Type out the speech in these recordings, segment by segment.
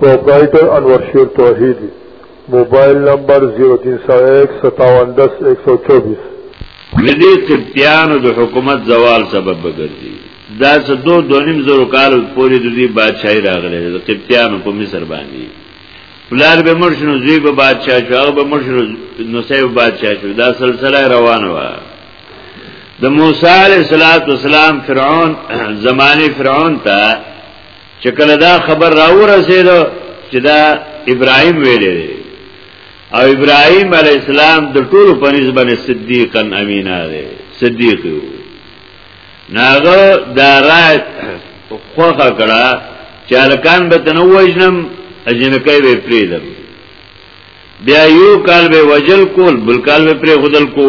پروپرائیٹر انور شیر توحیدی موبائل نمبر 03017510124 دې قبطیانو د حکومت زوال سبب وګرځي دا څه دو دونیم زرو کال پورې د دې بادشاہي راغله د قبطیانو په مصر باندې پلار به مرشنو زوی به بادشاہ شو هغه به مرشنو نو سه به بادشاہ شو دا سلسله روانه و د موسی علیہ الصلوۃ والسلام فرعون زمانه فرعون ته چې کله دا خبر راورسېد چې دا ابراهيم ویلې دی او ابراهيم عليه السلام د ټولو په نسبت صدیقا امینا دی صدیق یو ناغه دا رات خوخه کړه چې الکان به تنو وجنم اجنکای به پریدم بیا یو کال به وجل کول بل کال به پری خدل کو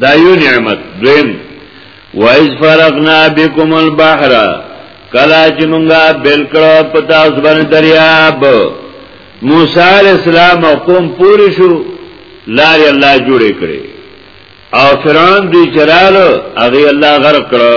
دا یو نعمت دویم وایز فرقنا بكم البحر کلا چې مونږه بل کړه په تاسو باندې دریاب موسی علی السلام او قوم پوری شو لارې الله جوړې کړې او فرعون دی چرالو هغه الله غرق کړو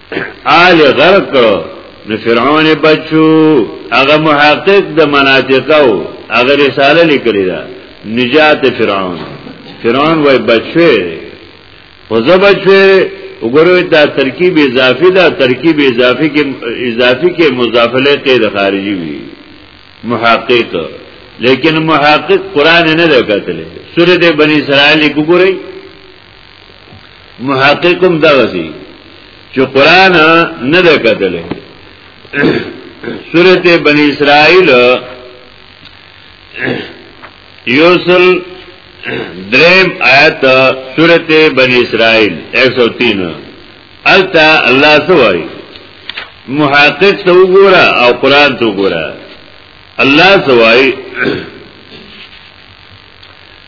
آل غرق کرو نو فرعون بچو هغه محقق د مناطقو هغه رساله لیکلی دا نجات فرعون فرعون وای بچوي خو زه بچوي وګورئ دا ترکیب اضافي دا ترکیب اضافي کې اضافي کې مضاف له قید خارجي وي محقق لیکن محقق قران نه ده کتلې سورته بنی اسرائیل وګورئ محققم دغسی چې قران نه ده کتل سورته بنی اسرائیل یوسل دریم آیت سورته بنی اسرائیل 103 التا الله سوای محقق ته وګوره او قران ته وګوره الله سوای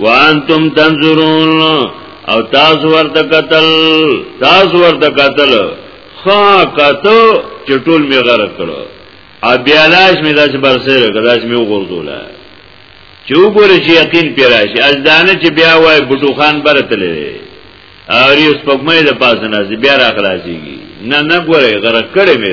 وانتم تنظرون او تاسو ورته قتل تاسو ورته قتل خا کتو چټول می غره کړو ا بیالاش می داس برسره کداش می وګورځولا چې وګوره چې یقین پیراشي از دانه چې بیا وای بټو خان برتلې او ریس پګمې د پاسه نه بیا را خلاصيږي نه نه ګوره غره کړې مې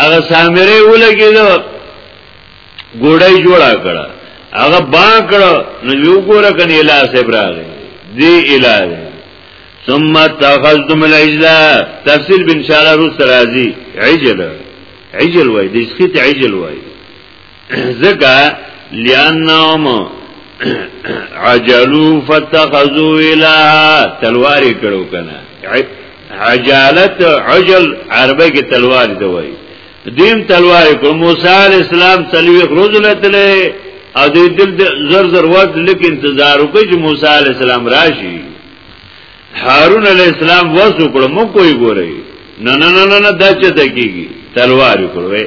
هغه سامره ولګیدو ګوډای جوړا کړه هغه با کړه نو یو ګوره کني اله صاحب راغی دی اله ثم تخذتم العجل تفسیر بن شاله روز ترازی عجل عجل وای د اسخیت عجل وای ځکه لانهم عجلو فتخذو الہ تلواری کړو کنه عجالت عجل عربی کې تلوار دی وای دیم تلوار کو موسی علی السلام تلوی خروج لتله او دې دل زر زر وخت لیک انتظار وکړي چې موسی علی السلام راشي هارون علی السلام وسو کړو مو کوی ګوري نه نه نه نه دا چې دکېږي تلوار کړو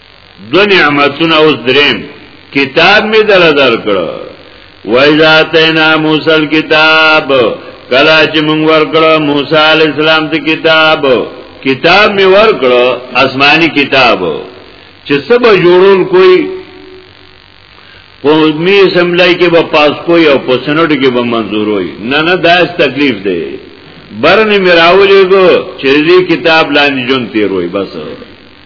دو نعمتون اوس درین کتاب می دل در کرو وَإِذَا آتَيْنَا مُوسَى الْكِتَابَ کلا چې مونږ ورکړو موسی علی السلام ته کتاب کتاب می ورکړو آسمانی کتاب چې سبا جوړول کوئی قومی اسمبلی کې به پاس کوی او په سنټ کې به منظور وي نه نه دا اس تکلیف دی برنه میراولې کو چې دې کتاب لاندې جون تیر وي بس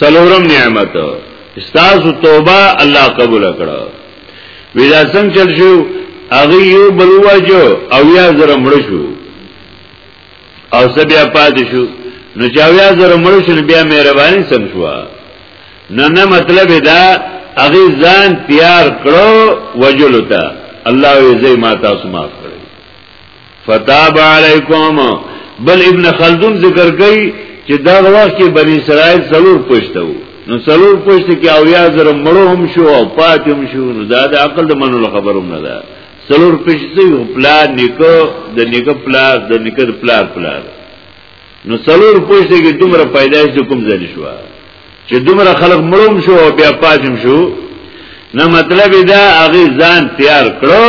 څلورم نعمت استاسو توبه الله قبول کړه ویدا څنګه چل شو هغه یو بل واجو او یا زره مړ شو او سبیا پات شو نو چا بیا زره مړ شو بیا مهرباني سم شو نه نه مطلب دا هغه ځان تیار کړو وجلو ته الله یې زې ما تاسو معاف کړی فتاب علیکم بل ابن خلدون ذکر کوي چې دا وخت کې بنی اسرائیل څلور پښته وو نو څلور پښته کې او یا زره مړو هم شو او پاتې هم شو نو دا د عقل د منلو خبره نه ده څلور پښته یو پلان نیکو د نیکو پلان د نیکو پلان پلان نو څلور پښته کې دومره پیدایش د کوم ځای شو چې دومره خلک مړو هم شو او بیا پاتې هم شو نه مطلب دا هغه ځان تیار کړو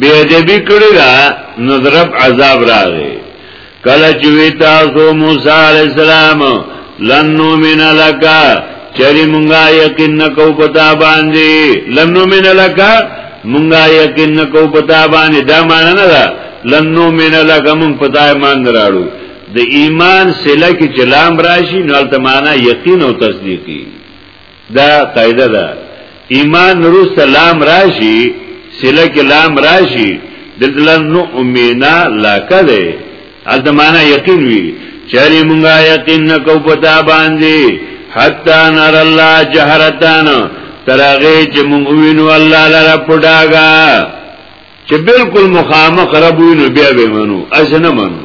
بی ادبی کړی دا نو درب عذاب راغی کله چې وی تاسو موسی علی السلام لن نؤمن لك چری مونږه یقین نکو پتا باندې لن نؤمن لك مونږه یقین نکو پتا باندې دا معنی نه ده لن نؤمن لك مونږ پتا ایمان دراړو د ایمان سله کې چلام راشي نو البته معنی یقین او تصدیقی دا قاعده ده ایمان روس لام راشي سله کې لام راشي دلته نو امینا لاکه ده البته معنا یقین وی چری مونږه یقین نکو پتا باندې حتا نر الله جهرتان ترغه چې مونږ وینو الله لره پډاګا چې بالکل مخامخ رب وینو بیا به منو اسنه منو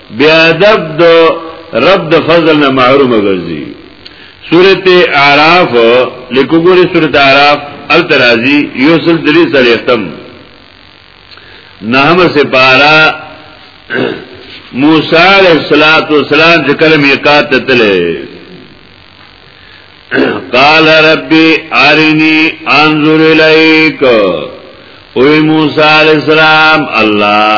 بیا ادب د رب د فضل نه محروم ګرځي سورت اعراف لیکو ګوري سورت اعراف الترازی یوسل دری سره ختم نهم سپارا موسی علیہ الصلات والسلام چې کله میقات ته تله قال ربي ارني انظر اليك او موسی علیہ السلام الله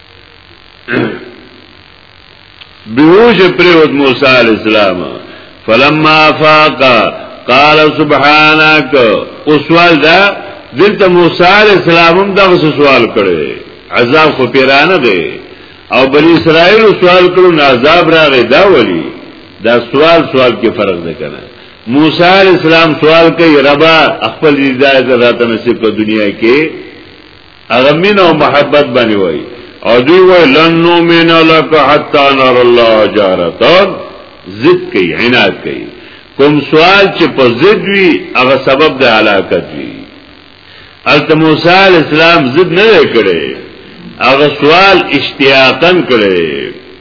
بیوش پریوت موسی علیہ السلام فلما فاقا قال سبحانك او سوال دا دلته موسی علیہ السلام هم دغه سوال کړي عذاب خو پیرانه دی او بنی اسرائیل سوال کړو نه عذاب راغی دا ولی دا سوال سوال کې فرق نه کنه موسی علیہ السلام سوال کوي ربا خپل دې ځای ته راته نصیب په دنیا کې هغه مين او محبت باندې وای او دوی وای لن نؤمن لك حتى نرى الله جارتا ضد کوي عنایت کوي کوم سوال چې په ضد وي هغه سبب د علاقت وي البته موسی علی السلام ضد نه کړي هغه سوال اشتیاقا کړي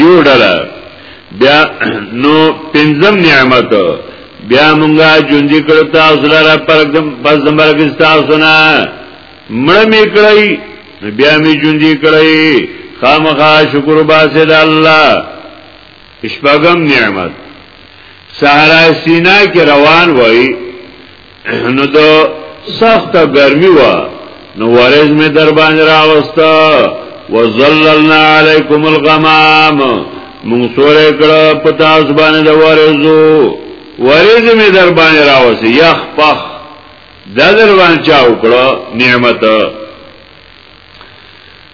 یو ډله بیا نو پنځم نعمت بیا مونږه ژوندې کړو تاسو لپاره پرګم پس د مرګ تاسو نه مړ می کړی بیا می ژوندې کړی خامخا شکر باسه د الله شپږم نعمت صحرا سینا کې روان وای نو دا سخت گرمی وا نو ورز می در باندې راوستا وظللنا علیکم الغمام مون سوره کړه پتا اس باندې د ورزو ورز می در باندې راوسی یخ پخ د در باندې چا وکړه نعمت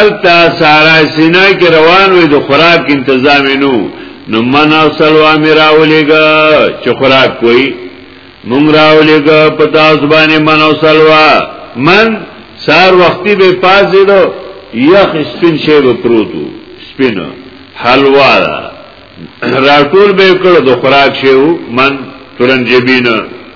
التا سارا سینا کې روان وي د خوراک تنظیم نو نو من او سلوا میرا ولېګا چې خوراک کوي مونږ راولېګا پتا ځبانه من او سلوا من سار وختي به پازې دو یخ سپین شی به پروتو سپین حلوا راټول به کړو د خوراک شیو من تورن جبینه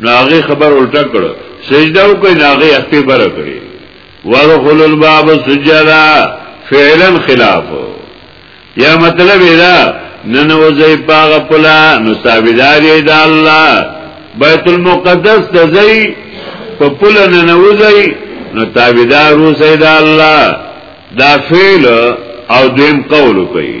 ناغه خبر الټا کړ سجده وکړ ناغه اخته بره کړی ورخل الباب سجدا فعلا خلاف یا مطلب دا نن وځي پاغه پلا نو ثابتدار دی د الله بیت المقدس ته ځي په پلا نن وځي نو ثابتدار وځي د الله دا فعل او دیم قول کوي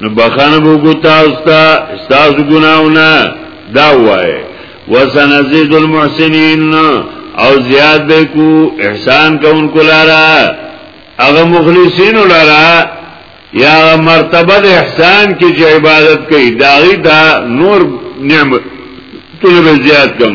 نو بخانه بو کو تاستا استاس گناونا دا وای وسنزید المحسنین او زیاد بے کو احسان کون کو لارا اغا مخلصین لارا یا مرتبه د احسان کې چې عبادت کوي داغي دا نور نعمت طلب زیاد کم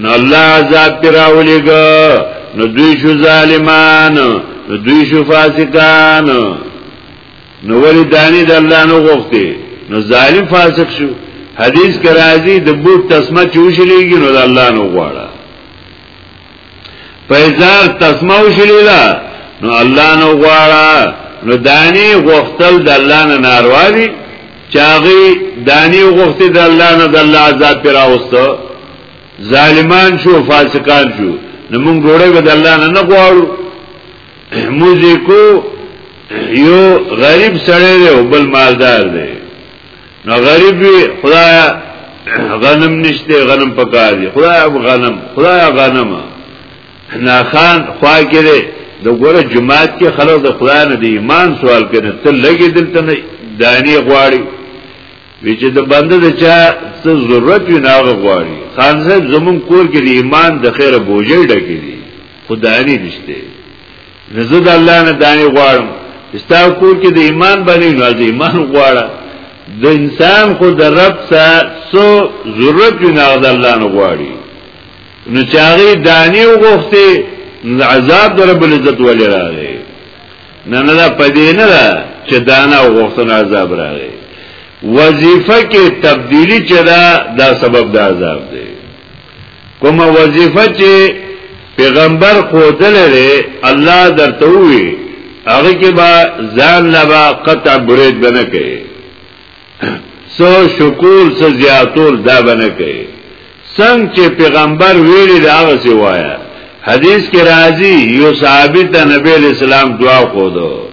نو الله عذاب پر راولېګا نو دوی شو ظالمان نو دوی شو فاسقان نو ولی دانی د الله نو غوښتي نو ظالم فاسق شو حدیث کرازی د بوت تسمه چوشلیږي نو د الله نو غواړه په اظهار تسمع وشلیلا نو الله نو غواړه نو دانی غوښتل د الله نه ناروا دي چاغي دانی غوښتي د الله نه د الله عذاب پر اوسته ظالمان شو فاسقان شو نو موږ ډوړې به د الله نه نه غواړو موزیکو یو غریب سړی دی او بل مالدار دی نو غریب وی خدای غنم نشته غنم پکار دی خدای غنم خدای غنم نا خان خوا کړي د ګوره جماعت کې خلک د خدای نه دی ایمان سوال کړي ته لګي دلته نه دانی غواړي وی چې د بنده د چا څه ضرورت وي نه غواړي خان صاحب زمون کور کې د ایمان د خیره بوجي ډکې دي خدای نه نشته نزد الله نه دانه غواړم استا کور کې د ایمان باندې نه د ایمان غواړه د انسان خو د رب سره سو ضرورت یې نه د الله نه غواړي نو چاغي دانه وغوښته عذاب در رب العزت ولې راغی نه نه پدې نه ده چې دانه وغوښتنه عذاب راغی وظیفه کې تبدیلی چدا دا سبب د عذاب دی کومه وظیفه چې پیغمبر خودل لري الله درته وي هغه کې با ځان لبا قطع برید بنه کوي سو شکور سو زیاتول دا بنه کوي څنګه چې پیغمبر ویلي دا وسی وایا حدیث کې راځي یو صحابي ته نبی اسلام دعا کوو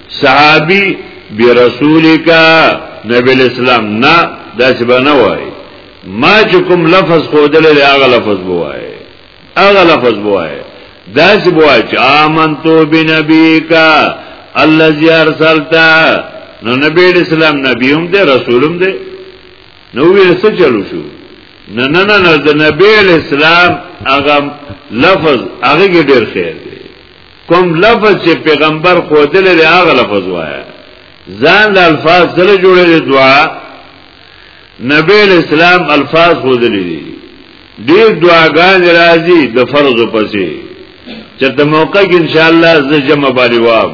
صحابي برسولک نبی اسلام نه دا چې بنه وای ما چې کوم لفظ خو دلې هغه لفظ بوای هغه لفظ بوای دا چې بوای چې امنتو بنبیک الذي ارسلت نو نبی اسلام نبی هم دی رسول هم دی نو وی څه چلو شو نه نه نه د نبی اسلام هغه لفظ هغه ډیر خیر دی کوم لفظ چې پیغمبر خو دل لري هغه لفظ وایي ځان د الفاظ سره جوړې دعا نبی اسلام الفاظ خو دل لري ډیر دعاګان راځي د فرض پسې چې د موقع کې ان شاء الله زه جمع باندې وام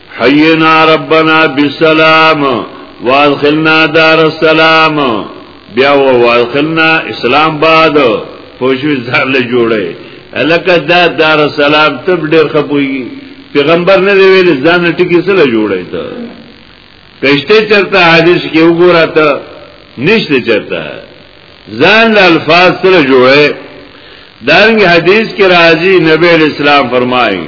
حینا ربنا بالسلام وادخلنا دار السلام بیا وادخلنا اسلام بعد پوښوي ځار له جوړه الکه دا دار السلام تب ډېر خپوي پیغمبر نه دی ویل ځان ټکی سره جوړه ته کشته چرته حدیث کې وګوره ته نشته چرته ځان له الفاظ سره جوړه دارنګ حدیث کې راځي نبی اسلام فرمایي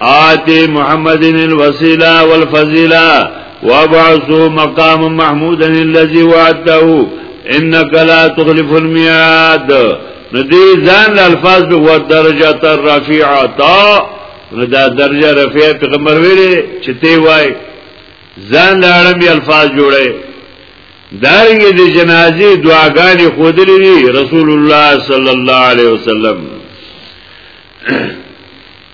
آتی محمد الوسیلہ والفضیلہ وابعثو مقام محمودا اللذی وعدتہو انک لا تخلف المیاد نو دی ځان الفاظ به و درجه تر رفیعه تا نو دا درجه رفیعه پیغمبر ویلې چې تی وای ځان له اړم الفاظ جوړه دارنګه د جنازې دعاګانې خودلې دي رسول الله صلی الله علیه وسلم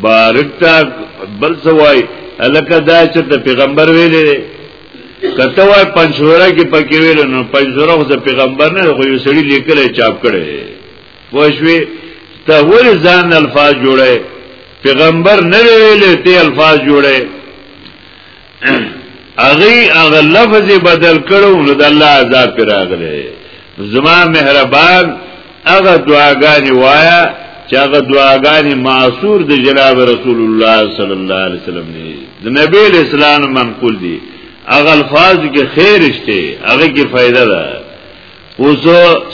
بارک تا بل سوای الکه دا چې د پیغمبر ویلې کته وای پنځوره کې پکې ویل نو پنځوره خو د پیغمبر نه خو یو سړی لیکل چاپ کړي پوښوي ته ور ځان الفاظ جوړه پیغمبر نه ویلې ته الفاظ جوړه اغي اغه لفظ بدل کړو نو د الله عذاب پر راغله زما مهربان اغه دعاګانې وایا چې هغه دعاګانې معصور د جناب رسول الله صلی الله علیه وسلم دی د نبی اسلام منقول دي هغه الفاظ کې خیر شته هغه کې فائدہ ده اوس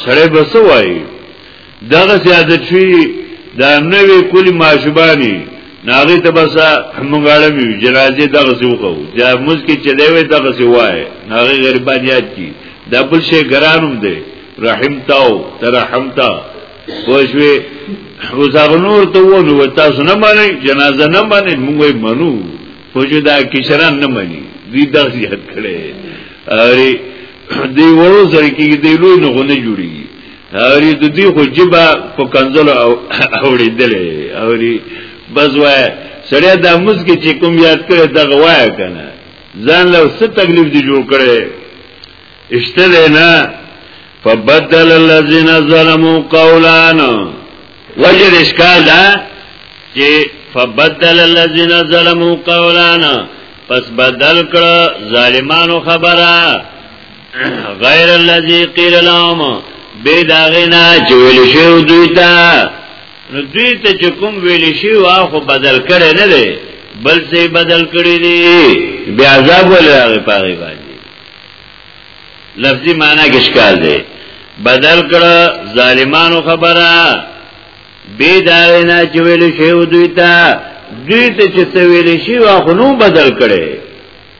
سړی بس وایي دغه سیادت شي دا نوې کلی ماشوبانی ناغه ته بس مونږاړه می جنازه دغه سی وکاو دا موږ کې چلے وې دغه سی وای ناغه غریبان یاد کی دا بل شي ګرانم دی رحمتاو ترحمتا پوښوي وزغ نور ته ونه و تاسو نه مانی جنازه نه مانی مونږه منو پوښو دا کشران نه مانی دی دا زیات کړي اره دی ورو سره کې دی لوی نه غونه جوړي اوری د دې خو جبا په کنزل او اوړي دلې اوری بس وای سړی د امز کې چې کوم یاد کړي د غوای کنه ځان له څه تکلیف دی جوړ کړي اشته نه فبدل الذين ظلموا قولا وجد اشکال دا چې فبدل الذين ظلموا قولا پس بدل کړه ظالمانو خبره غیر الذی قیل لهم بے داغینا چه ویل شیو دوی تا نو دوی ته چې کوم ویل شي وا خو بدل کړي نه دی بل څه بدل کړي دي بیا عذاب ولرغه پاره باندې لفظي معنی کې ښکار دی بدل کړه ظالمانو خبره بی داغینا چې ویل شي دوی ته دوی ته چې ویل شي وا خو نو بدل کړي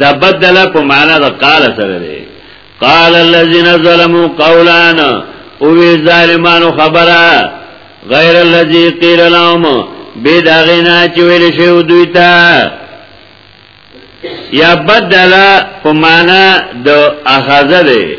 دا بدل په معنا د قال سره دی قال الذين ظلموا قولا او وی ظالمانو خبره غیر الذي قيل لهم بے داغینا چی ویل شیو دوی تا یا بدلا پمانا دو اخازه ده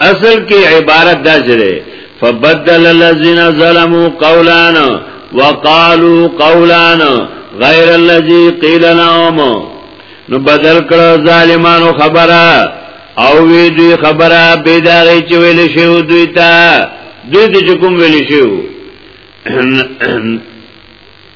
اصل کې عبارت دا جره فبدل الذين ظلموا قولا وقالوا قولا غير الذي قيل لهم نو بدل کړه ظالمانو خبره او وی دوی خبره بيداغي چې ویل شي دوی ته دوی چې کوم ویل شي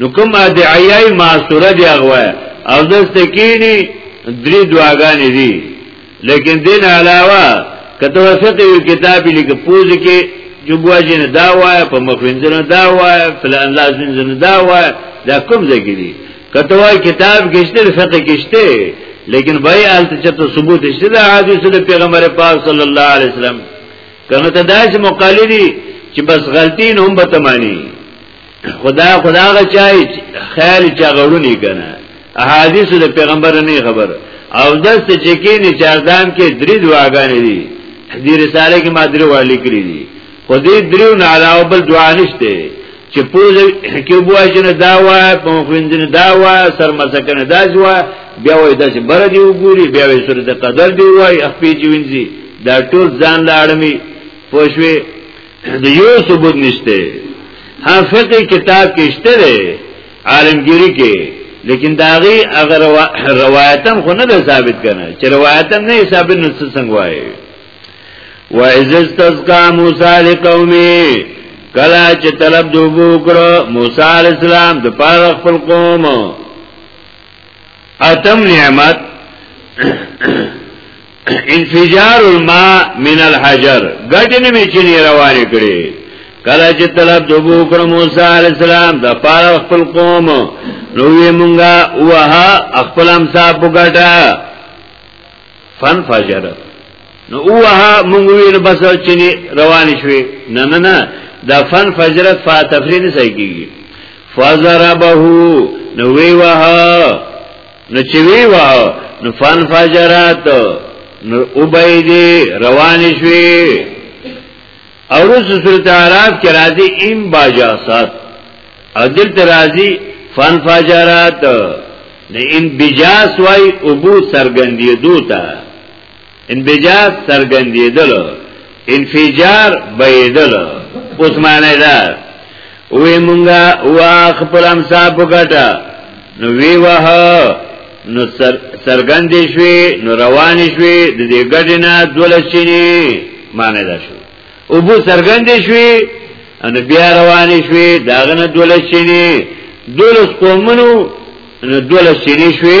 نو کوم ادعیای معصوره دی هغه او دسته کینی درې دعاګانې دي لیکن دین علاوه کته وسط یو کتاب لیک پوز کې جوبواجن دا وای په مخوینځنه دا وای فلان لازم زنه دا وای دا کوم ځای کې دي کته وای کتاب کېشته فقہ کېشته لیکن بای آلت چته ثبوت شته د حدیث د پیغمبر پاک صلی الله علیه وسلم کنه ته داس مقالدی چې بس غلطین هم به تمانی خدا خدا غچای خیر چا غړونی کنه احادیث د پیغمبر نه خبر او دس ته چکینی چاردام کې درې دعاګانې دي دې رساله کې ما درې وړلې کړې دي خو دې درې نه علاوه بل دعا نشته چې پوز کې بوای چې دا وای په خوندین دا وای سر مسکنه دا جوا بیا وای داسې بر دی وګوري بیا وای سورته قدر دی وای خپې جوینځي دا ټول ځان لاړمی پوښوي د یو ثبوت نشته ها فقه کتاب کې شته دی عالمګيري کې لیکن داغي اگر روایتن خو نه ثابت کنه چې روایتن نه ثابت نه څنګه وایي و اذ استسقى موسی لقومه کلا چې طلب دوبو کړو موسی علی السلام د پاره خپل قوم اتم نعمت انفجار الماء من الحجر ګټه نه میچنی روانه کړي کله چې طلب دوبو کړ موسی علی السلام د پاره خپل قوم نو یې مونږه وه خپل هم صاحب ګټه فن فجر نو وه مونږ ویل بس چې روان شوي نه نه نه دا فن فجرت فاتفرین صحیح کیږي فضربه نو وی وه نو چې وی وا نو فن فجرات نو عبیدی روان شوی او رسو سورت عراف کې راځي ام باجاسات او دلته راځي فن فجرات نه ان بجاس وای ابو سرګندې دوته انبجاز سرګندیدل انفجار بيدل اوس معنی دا وی مونږه وا خپل امصاب وکټه نو وی وه نو سر سرګند شوي نو روان شوي د دې ګډنه دولشيني معنی دا شو او بو سرګند شوي ان بیا روان شوي داغنه دولشيني دولس قومنو نو دولشيني شوي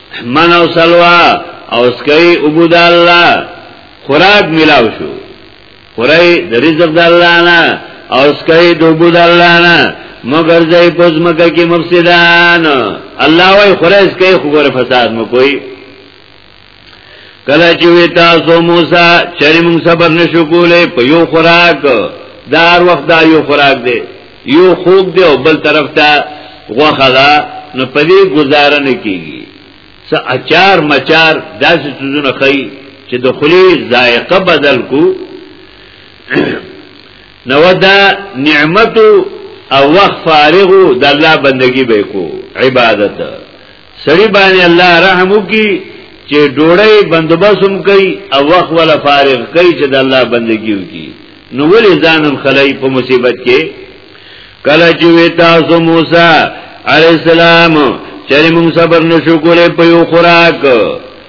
من او سلوا او سکي ابو د الله خوراک ملاو شو خورای د رزق د الله نه او سکي د ابو د الله نه مگر ځای پوز مکه کې مفسدان الله وای خورای سکي خو ګره فساد مو کوي کله چې وی تاسو موسی چرې موږ صبر نشو کولای په یو خوراک دار وخت دا یو خوراک دی یو خوب دی او بل طرف ته غوخه ده نو په دې گزاره نه کیږي څه اچار مچار داسې څه خی چې د خلی ذایقه بدل کو نو دا نعمت او وخت فارغ د الله بندگی به کو عبادت سړی باندې الله رحم وکي چې ډوړې بندوبس هم کوي او وخت ولا فارغ کوي چې د الله بندگی وکي نو ولې ځانم خلای په مصیبت کې کله چې وې تاسو موسی علی السلام چې موږ صبر نشو کولای په یو خوراک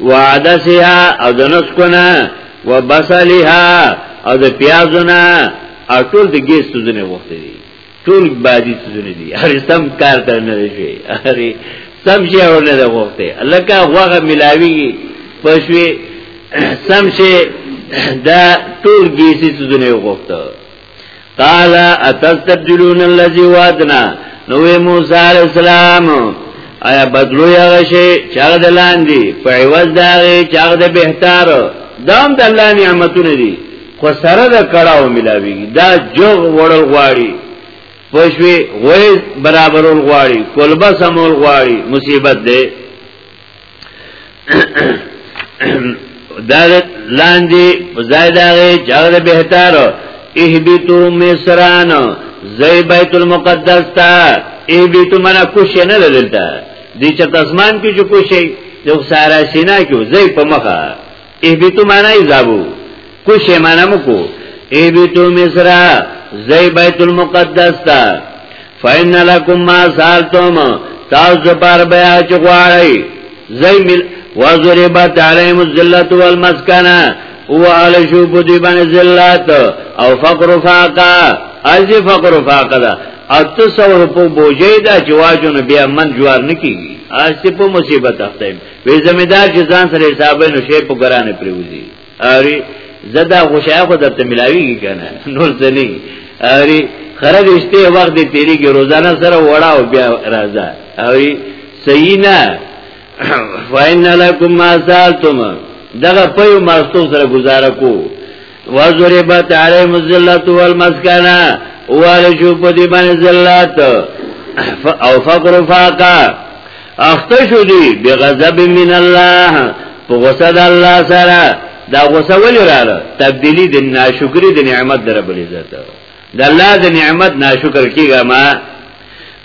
وعدسها او د نسکونه وبصلها او د پیازونه او ټول د ګیس سوزونه وخت دي ټول بادي سوزونه دي هر سم کار ته نه شي هر سم شي او نه وخت لکه هغه ملاوي پښوی سم شي دا ټول ګیس سوزونه وخت قال اتستبدلون الذي وعدنا نو موسی علیہ السلام آیا بدلو یا غشی چاغ د لاندې په عوض داغه چاغ د بهتر دام د الله نعمتونه دي خو سره د کړهو ملاوي دا جوغ وړل غواړي پښوی غوي برابرول غواړي کولبا سمول غواړي مصیبت ده دا لاندې زائد هغه جوړ بهتر اهبتو مصران زي بیت المقدس تا اهبتو منا کوش نه دلته دي چې تاسمان کې جو کوشي یو سارا سینا کې زي په مخه ایبیتو معنی زابو کوش معنی مکو ایبیتو مصر زی بیت المقدس تا فین لکم ما سالتم تاس دپار بیا چی غواری زی مل وزربت علیم الزلت والمسکنه او آل شو پدی بان زلت او فقر فاقا ازی فقر فاقا دا اته سو روپو بوجه دا چې واجو نه بیا من جوار نکیږي اسی په مصیبت اخته وی زمیدار چې ځان سره حسابه نو شی په ګرانه پریوزی اری زدا غوشای خو درته ملاویږي کنه نور ځلی اری خرج اشته وخت دې تیری کې روزانه سره وړا او بیا راځه اری صحیح نه فاین لکم ما سالتم دغه په ماستو سره گزاره کو وضربت عليهم الذلة والمسكنة والشو په دې باندې ذلت او فقر فاقا اختشو دي بغضب من الله په غصه د الله سره دا غصه ولې رااله تبدیلی د ناشکری د نعمت در بل عزت د الله د نعمت ناشکر کیږه ما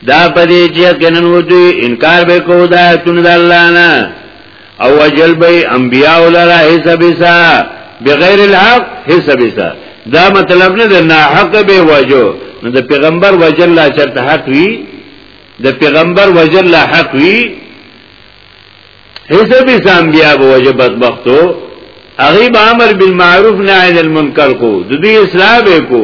دا پدې چې کنن ودی انکار به کو دا تون د الله نه او وجل به انبیاء لرا حساب سا بغیر الحق حساب سا دا مطلب نه ده نه حق به وجو نو د پیغمبر وجل لا چرته حق وی د پیغمبر وجل لا حق وی حساب سا انبیاء به وجب بدبختو اغیب امر بالمعروف نهی عن المنکر کو د دې اسلام کو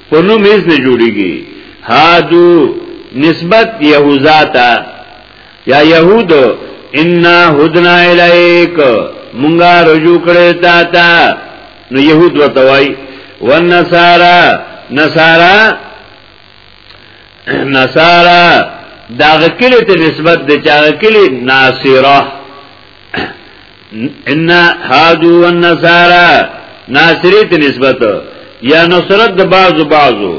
په نوم هیڅ نه جوړیږي هادو نسبت یهوذا ته یا یهود ان هدنا الیک مونږه رجوع کړی تا تا نو يهود وتوي والنصارى نصارى نصارى داغه کلی ته نسبت د چاغه کلی ناصره ان هادو والنصارى ناصری ته نسبت یا نصرت د بعضو بعضو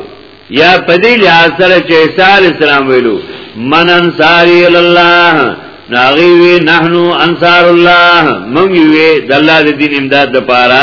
یا پدې لحاظ سره چې عیسی علی السلام ویلو من انصاری الله ناغي وی نحنو انصار الله مونږ وی د الله د دین امداد لپاره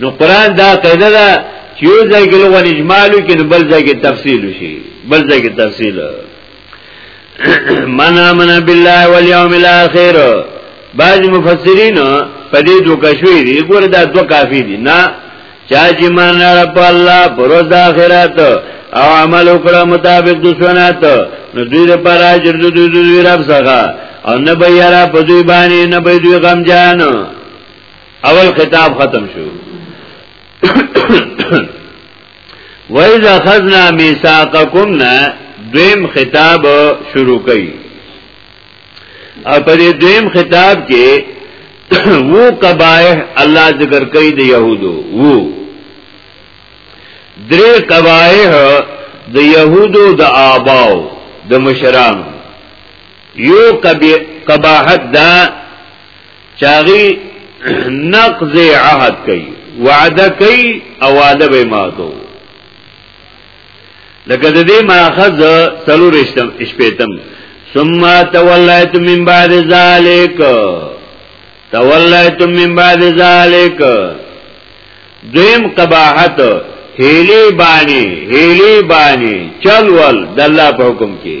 نو قران دا قاعده ده چې یو ځای کې لغون اجمالو کې نو بل ځای کې تفصیل شي بل ځای کې تفصیل من امن بالله والیوم الاخر بعض مفسرین په دې دوه کښوی دي ګوره دا دوه کافی دي نه چا چې مان نه په الله پر د اخرت او عمل وکړه مطابق د سنت نو دوی لپاره اجر د دوی رب څخه او نه به یاره په دوی باندې نه به دوی غم جانو اول خطاب ختم شو وَإِذَا أَخَذْنَا مِيثَاقَكُمْ نا دویم خطاب شروع کړي او په دې دویم خطاب کې وو قبایح الله ذکر کوي د يهودو وو درې قبایح د يهودو د آباو د مشرانو یو قباحت دا چاغي نقض عهد کوي وعده کوي او وعده به ماتو لکه د دې ماخذ سلور شپیتم ثم تولایت من بعد ذالک تولایت من بعد ذالک دویم قباحت هیلی بانی هیلی بانی چل ول د الله په حکم کې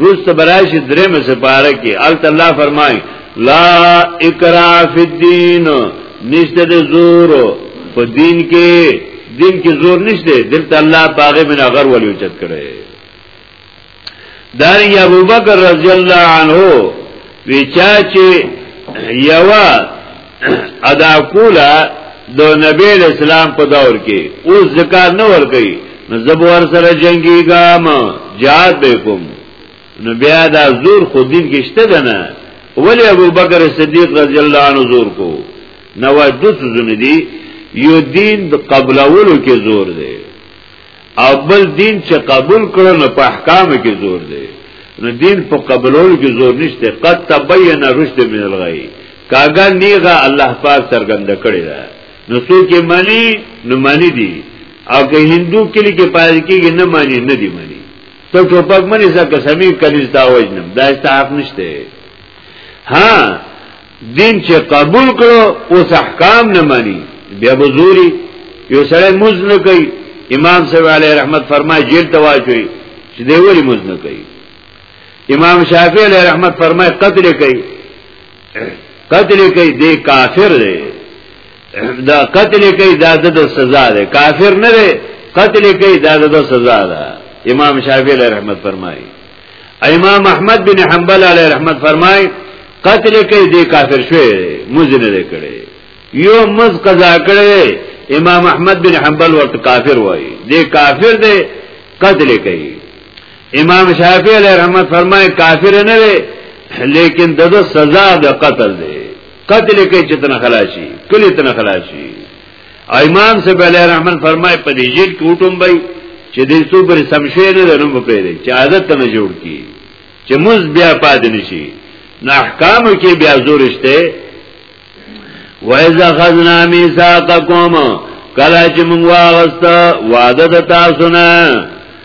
روز تبراش درم سپاره کې الت الله فرمای لا اکرا فی الدین نشته د زور په دین کې دین کې زور نشته دلته الله پاغه بنا غر ولې چت کړي دار ابو بکر رضی الله عنه ویچا چې یوا ادا کولا د نبی اسلام په دور کې اوس زکات نه ور کوي نو زبور سره جنگي ګام جهاد به کوم نو بیا دا زور خو دین کې شته ده نه ولی ابو بکر صدیق رضی الله عنه زور کو نو د څه دي یو دین د قبلولو کې زور دی او بل دین چې قبول کړو نو په احکام کې زور دی نو دین په قبولولو کې زور نشته قد تبین رشد من الغی کاګه نیغه الله پاک څرګند کړی دا نو څوک یې مانی نو مانی دی او که هندو کلی کې پایل کېږي نه مانی نه دی مانی ته ټوپک منی ځکه سمې کلیز دا وجنم دا استحق نشته ها دین چې قبول کړو اوس احکام نه مانی بیا بزوری یو سره موز نه کوي امام صاحب علی رحمت فرمای جیل ته واچوي چې دی وری موز نه کوي امام شافعی علی رحمت فرمای قتل کوي قتل کوي دی کافر دی دا قتل کوي دا د سزا ده کافر نه دی قتل کوي دا د سزا ده امام شافعی علی رحمت فرمای امام احمد بن حنبل علیه رحمت فرمای قتل کوي د کافر شوی مزنه نه کړي یو مز قضا کړي امام احمد بن حنبل ورته کافر وای د کافر دی قتل کوي امام شافعی علیه رحمت فرمای کافر نه وي لیکن دغه سزا د قتل دی قتل کوي چې تنه خلاصي کلی تنه خلاصي امام صاحب علیه الرحمن فرمای په دې جیل کې وټوم بای چې دې څو پر سم شي نه درنو په پیری چې عادت نه جوړ کی چې موز بیا پاد نشي نه احکام کې بیا زور شته وایذا خذنا میثاقکم کله چې موږ واغسته وعده د تاسو نه